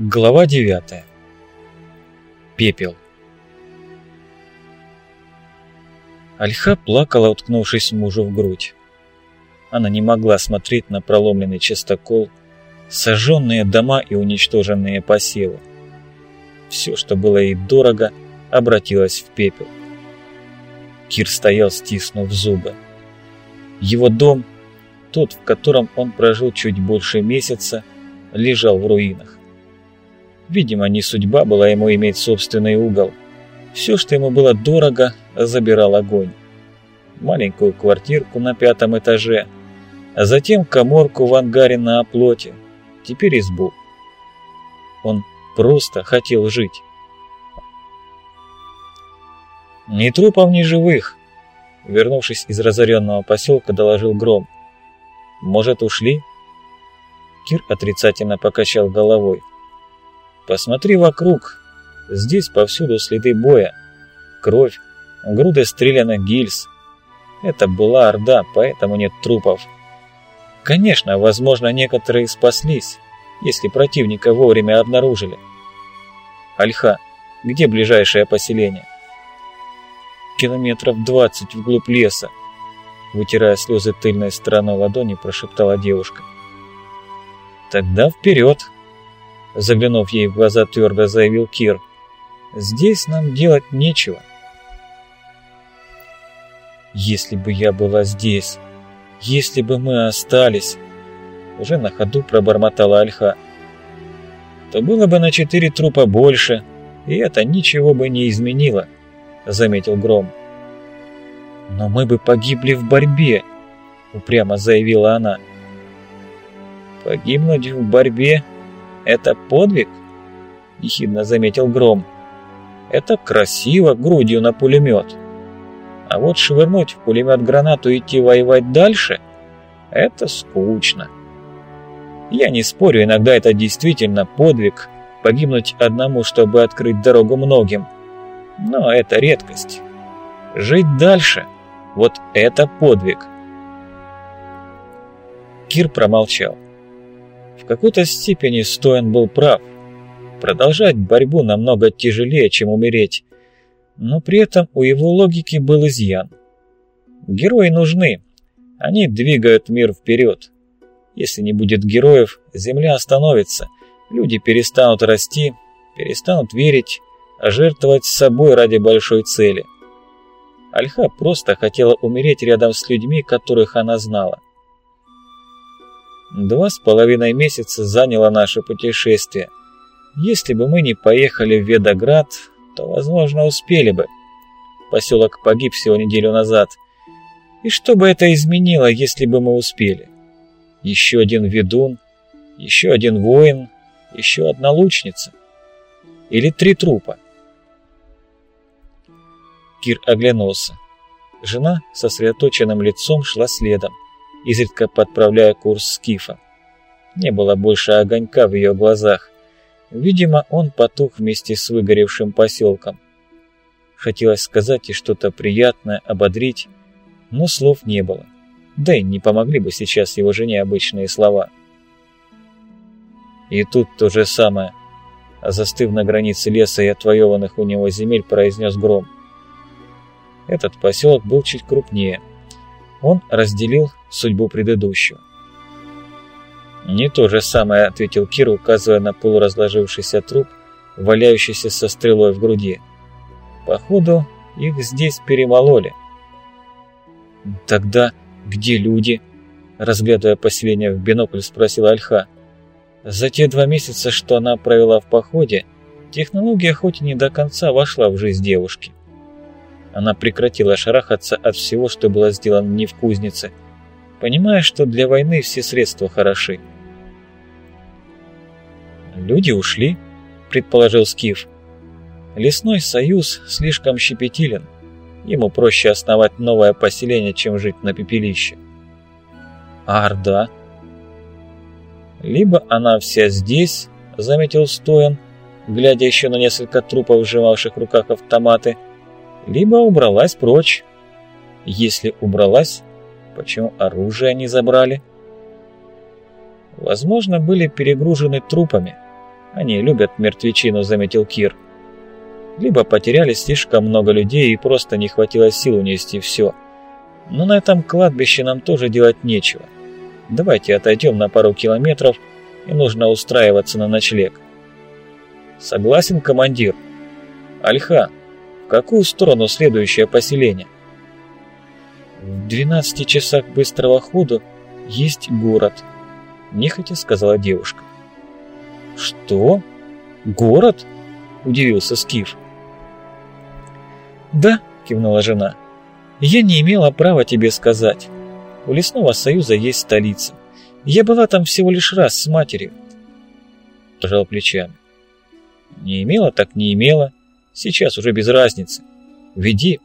Глава 9. Пепел. Альха плакала, уткнувшись мужу в грудь. Она не могла смотреть на проломленный частокол, сожженные дома и уничтоженные посевы. Все, что было ей дорого, обратилось в пепел. Кир стоял, стиснув зубы. Его дом, тот, в котором он прожил чуть больше месяца, лежал в руинах. Видимо, не судьба была ему иметь собственный угол. Все, что ему было дорого, забирал огонь. Маленькую квартирку на пятом этаже, а затем коморку в ангаре на оплоте, теперь избу. Он просто хотел жить. «Ни трупов, ни живых!» Вернувшись из разоренного поселка, доложил Гром. «Может, ушли?» Кир отрицательно покачал головой. Посмотри вокруг. Здесь повсюду следы боя. Кровь, груды стрелянных гильз. Это была Орда, поэтому нет трупов. Конечно, возможно, некоторые спаслись, если противника вовремя обнаружили. Альха, где ближайшее поселение? Километров двадцать вглубь леса. Вытирая слезы тыльной стороной ладони, прошептала девушка. Тогда вперед! Заглянув ей в глаза, твердо заявил Кир. «Здесь нам делать нечего». «Если бы я была здесь, если бы мы остались...» Уже на ходу пробормотала Альха. «То было бы на четыре трупа больше, и это ничего бы не изменило», — заметил Гром. «Но мы бы погибли в борьбе», — упрямо заявила она. «Погибнуть в борьбе это подвиг?» — ехидно заметил Гром. «Это красиво, грудью на пулемет. А вот швырнуть в пулемет гранату и идти воевать дальше — это скучно. Я не спорю, иногда это действительно подвиг — погибнуть одному, чтобы открыть дорогу многим. Но это редкость. Жить дальше — вот это подвиг». Кир промолчал. В какой-то степени Стоян был прав. Продолжать борьбу намного тяжелее, чем умереть. Но при этом у его логики был изъян. Герои нужны. Они двигают мир вперед. Если не будет героев, Земля остановится. Люди перестанут расти, перестанут верить, а жертвовать собой ради большой цели. Альха просто хотела умереть рядом с людьми, которых она знала. Два с половиной месяца заняло наше путешествие. Если бы мы не поехали в Ведоград, то, возможно, успели бы. Поселок погиб всего неделю назад. И что бы это изменило, если бы мы успели? Еще один ведун, еще один воин, еще одна лучница. Или три трупа. Кир оглянулся. Жена со сосредоточенным лицом шла следом изредка подправляя курс скифа. Не было больше огонька в ее глазах. Видимо, он потух вместе с выгоревшим поселком. Хотелось сказать и что-то приятное, ободрить, но слов не было. Да и не помогли бы сейчас его жене обычные слова. И тут то же самое. Застыв на границе леса и отвоеванных у него земель, произнес гром. Этот поселок был чуть крупнее. Он разделил судьбу предыдущего. «Не то же самое», — ответил Кир, указывая на полуразложившийся труп, валяющийся со стрелой в груди. «Походу, их здесь перемололи». «Тогда где люди?» — разглядывая поселение в бинокль, спросил Альха. «За те два месяца, что она провела в походе, технология хоть и не до конца вошла в жизнь девушки. Она прекратила шарахаться от всего, что было сделано не в кузнице, понимая, что для войны все средства хороши. «Люди ушли», — предположил Скиф. «Лесной союз слишком щепетилен. Ему проще основать новое поселение, чем жить на пепелище». «А Орда?» «Либо она вся здесь», — заметил Стоян, глядя еще на несколько трупов, сжимавших в руках автоматы, — либо убралась прочь. Если убралась, почему оружие не забрали? Возможно, были перегружены трупами, Они любят мертвечину, заметил Кир. Либо потеряли слишком много людей и просто не хватило сил унести все. Но на этом кладбище нам тоже делать нечего. Давайте отойдем на пару километров, и нужно устраиваться на ночлег. Согласен, командир. Альха, в какую сторону следующее поселение? В 12 часах быстрого хода есть город, нехотя сказала девушка. Что? Город? Удивился Скиф. Да, кивнула жена. Я не имела права тебе сказать. У Лесного Союза есть столица. Я была там всего лишь раз с матерью. Пожал плечами. Не имела, так не имела. Сейчас уже без разницы. Веди.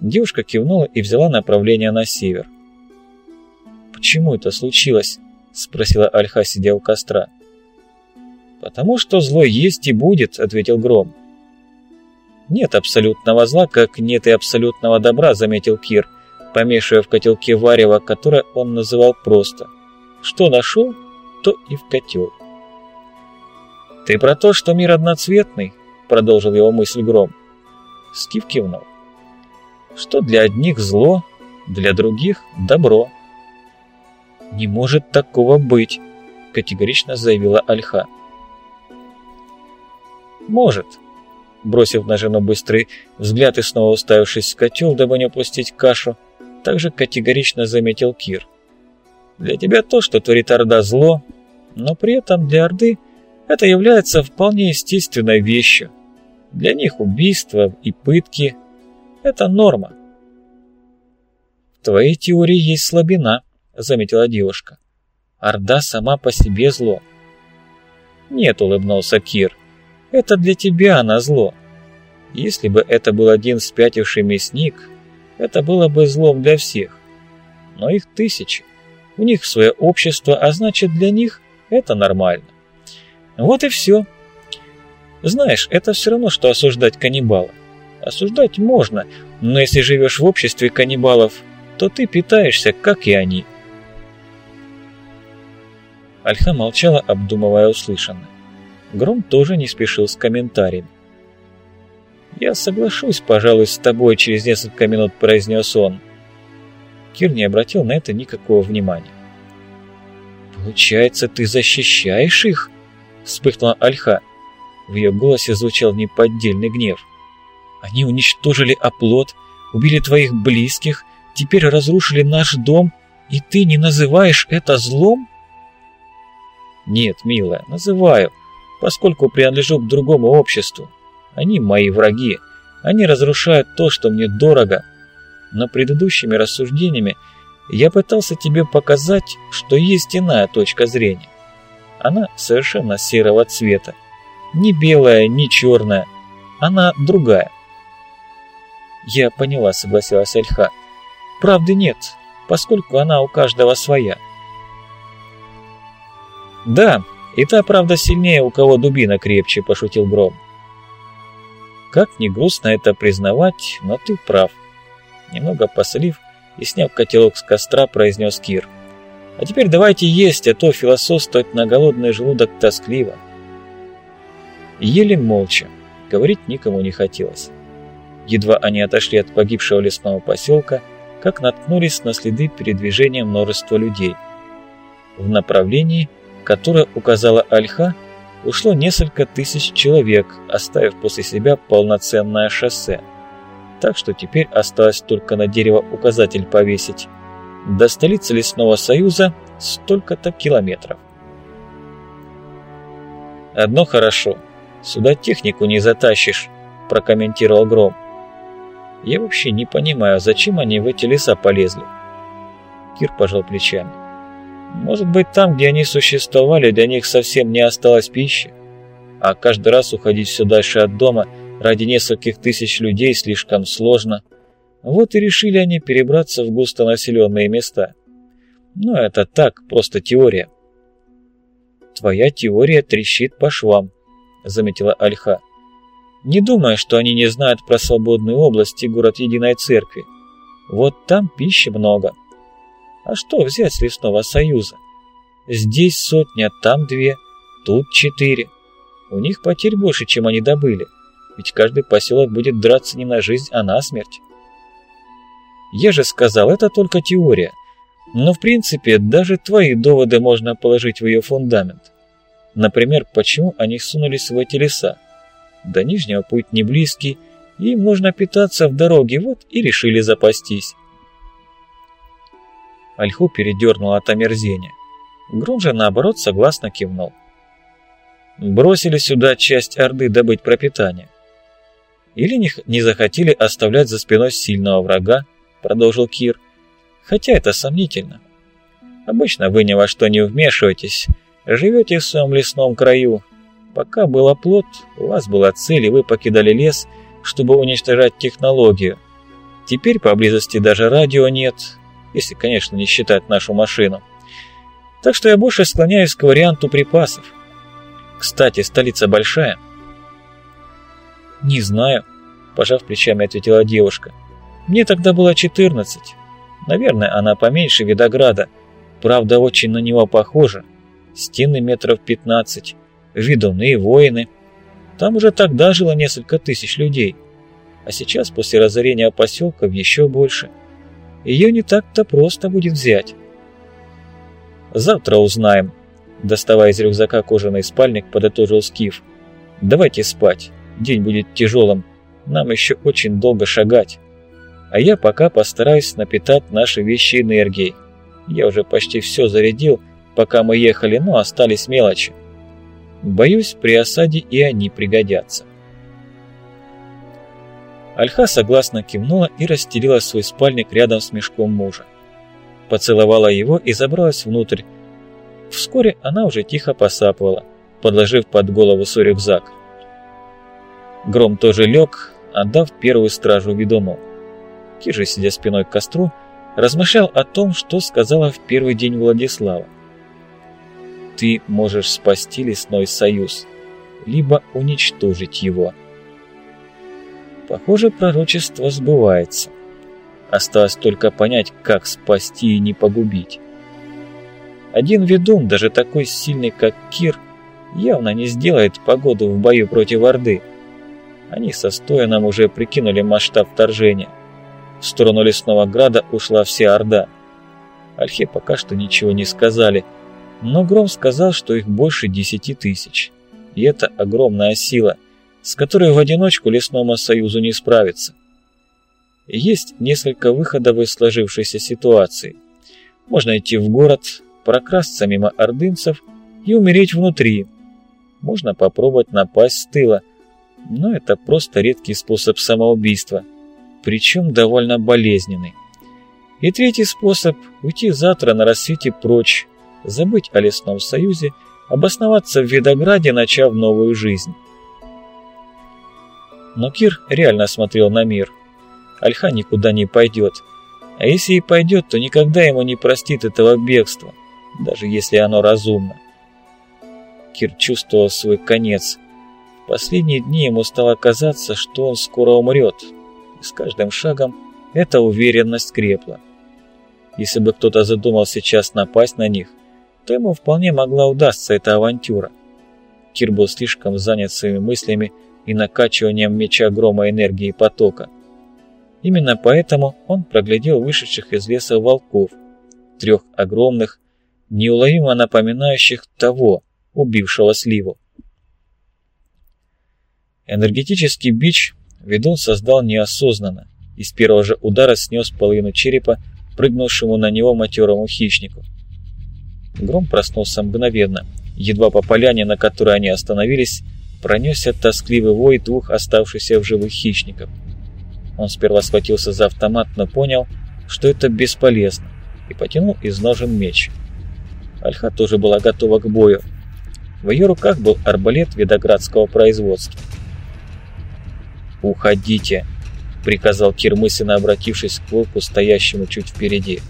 Девушка кивнула и взяла направление на север. «Почему это случилось?» — спросила Альха, сидя у костра. «Потому что зло есть и будет», — ответил Гром. «Нет абсолютного зла, как нет и абсолютного добра», — заметил Кир, помешивая в котелке варево, которое он называл просто. «Что нашел, то и в котел». «Ты про то, что мир одноцветный?» — продолжил его мысль Гром. Скиф кивнул. «Что для одних зло, для других добро». «Не может такого быть», — категорично заявила Альха. «Может», — бросив на жену быстрый взгляд и снова уставившись в котел, дабы не упустить кашу, также категорично заметил Кир. «Для тебя то, что творит Орда, зло, но при этом для Орды это является вполне естественной вещью. Для них убийство и пытки – это норма. «В твоей теории есть слабина», – заметила девушка. «Орда сама по себе зло». «Нет», – улыбнулся Кир, – «это для тебя она зло. Если бы это был один спятивший мясник, это было бы злом для всех. Но их тысячи, у них свое общество, а значит для них это нормально. Вот и все. Знаешь, это все равно, что осуждать каннибала. Осуждать можно, но если живешь в обществе каннибалов, то ты питаешься, как и они. Альха молчала, обдумывая услышанное. Гром тоже не спешил с комментарием. «Я соглашусь, пожалуй, с тобой», — через несколько минут произнес он. Кир не обратил на это никакого внимания. «Получается, ты защищаешь их?» вспыхнула Альха. В ее голосе звучал неподдельный гнев. «Они уничтожили оплот, убили твоих близких, теперь разрушили наш дом, и ты не называешь это злом?» «Нет, милая, называю, поскольку принадлежу к другому обществу. Они мои враги, они разрушают то, что мне дорого. Но предыдущими рассуждениями я пытался тебе показать, что есть иная точка зрения. Она совершенно серого цвета. Не белая, не черная. Она другая. Я поняла, согласилась Альха. Правды нет, поскольку она у каждого своя. Да, и та правда сильнее, у кого дубина крепче, пошутил Гром. Как не грустно это признавать, но ты прав. Немного посолив и сняв котелок с костра, произнес Кир. А теперь давайте есть, а то философствовать на голодный желудок тоскливо. Ели молча, говорить никому не хотелось. Едва они отошли от погибшего лесного поселка, как наткнулись на следы передвижения множества людей. В направлении, которое указала Альха, ушло несколько тысяч человек, оставив после себя полноценное шоссе. Так что теперь осталось только на дерево указатель повесить, до столицы Лесного Союза столько-то километров. «Одно хорошо. Сюда технику не затащишь», – прокомментировал Гром. «Я вообще не понимаю, зачем они в эти леса полезли?» Кир пожал плечами. «Может быть, там, где они существовали, для них совсем не осталось пищи? А каждый раз уходить все дальше от дома ради нескольких тысяч людей слишком сложно». Вот и решили они перебраться в густонаселенные места. Но это так, просто теория. «Твоя теория трещит по швам», — заметила Альха. «Не думай, что они не знают про свободные области город Единой Церкви. Вот там пищи много. А что взять с Лесного Союза? Здесь сотня, там две. тут четыре. У них потерь больше, чем они добыли, ведь каждый поселок будет драться не на жизнь, а на смерть. Я же сказал, это только теория. Но в принципе, даже твои доводы можно положить в ее фундамент. Например, почему они сунулись в эти леса? До Нижнего путь не близкий, им нужно питаться в дороге, вот и решили запастись. Альху передернул от омерзения. Гром же, наоборот, согласно кивнул. Бросили сюда часть Орды добыть пропитание. Или не, не захотели оставлять за спиной сильного врага, продолжил Кир. Хотя это сомнительно. Обычно вы ни во что не вмешиваетесь, живете в своем лесном краю. Пока был оплот, у вас была цель, и вы покидали лес, чтобы уничтожать технологию. Теперь поблизости даже радио нет, если, конечно, не считать нашу машину. Так что я больше склоняюсь к варианту припасов. Кстати, столица большая. Не знаю, пожав плечами, ответила девушка. Мне тогда было 14. Наверное, она поменьше Видограда. Правда, очень на него похожа. Стены метров 15, ведуны, воины. Там уже тогда жило несколько тысяч людей. А сейчас, после разорения поселков, еще больше. Ее не так-то просто будет взять. Завтра узнаем. Доставая из рюкзака кожаный спальник, подытожил Скиф. Давайте спать. День будет тяжелым. Нам еще очень долго шагать. А я пока постараюсь напитать наши вещи энергией. Я уже почти все зарядил, пока мы ехали, но остались мелочи. Боюсь, при осаде и они пригодятся. Альха согласно кивнула и расстелила свой спальник рядом с мешком мужа. Поцеловала его и забралась внутрь. Вскоре она уже тихо посапывала, подложив под голову свой рюкзак. Гром тоже лег, отдав первую стражу ведуну. Кижа, сидя спиной к костру, размышлял о том, что сказала в первый день Владислава. «Ты можешь спасти лесной союз, либо уничтожить его». Похоже, пророчество сбывается. Осталось только понять, как спасти и не погубить. Один ведун, даже такой сильный, как Кир, явно не сделает погоду в бою против Орды. Они со Стояном уже прикинули масштаб вторжения. В сторону лесного града ушла вся Орда. Альхе пока что ничего не сказали, но Гром сказал, что их больше десяти тысяч. И это огромная сила, с которой в одиночку лесному союзу не справиться. Есть несколько выходов из сложившейся ситуации. Можно идти в город, прокрасться мимо ордынцев и умереть внутри. Можно попробовать напасть с тыла, но это просто редкий способ самоубийства – причем довольно болезненный. И третий способ – уйти завтра на рассвете прочь, забыть о лесном союзе, обосноваться в Видограде, начав новую жизнь. Но Кир реально смотрел на мир. Альха никуда не пойдет. А если и пойдет, то никогда ему не простит этого бегства, даже если оно разумно. Кир чувствовал свой конец. В последние дни ему стало казаться, что он скоро умрет, с каждым шагом эта уверенность крепла. Если бы кто-то задумал сейчас напасть на них, то ему вполне могла удастся эта авантюра. Кир был слишком занят своими мыслями и накачиванием меча грома энергии потока. Именно поэтому он проглядел вышедших из леса волков, трех огромных, неуловимо напоминающих того, убившего сливу. Энергетический бич Ведун создал неосознанно и с первого же удара снес половину черепа прыгнувшему на него матерому хищнику. Гром проснулся мгновенно. Едва по поляне, на которой они остановились, пронесся тоскливый вой двух оставшихся в живых хищников. Он сперва схватился за автомат, но понял, что это бесполезно, и потянул из ножен меч. Альха тоже была готова к бою. В ее руках был арбалет видоградского производства. «Уходите!» — приказал Кир, обратившись к волку, стоящему чуть впереди.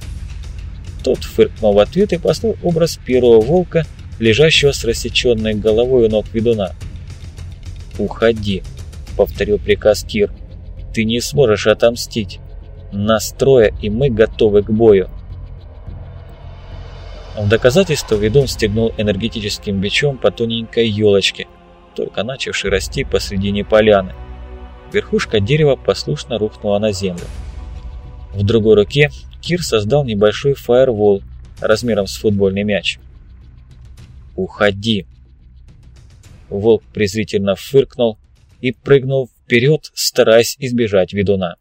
Тот фыркнул в ответ и послал образ первого волка, лежащего с рассеченной головой у ног ведуна. «Уходи!» — повторил приказ Кир. «Ты не сможешь отомстить. Нас трое, и мы готовы к бою». В доказательство ведун стегнул энергетическим бичом по тоненькой елочке, только начавшей расти посредине поляны. Верхушка дерева послушно рухнула на землю. В другой руке Кир создал небольшой фаервол размером с футбольный мяч. «Уходи!» Волк презрительно фыркнул и прыгнул вперед, стараясь избежать ведуна.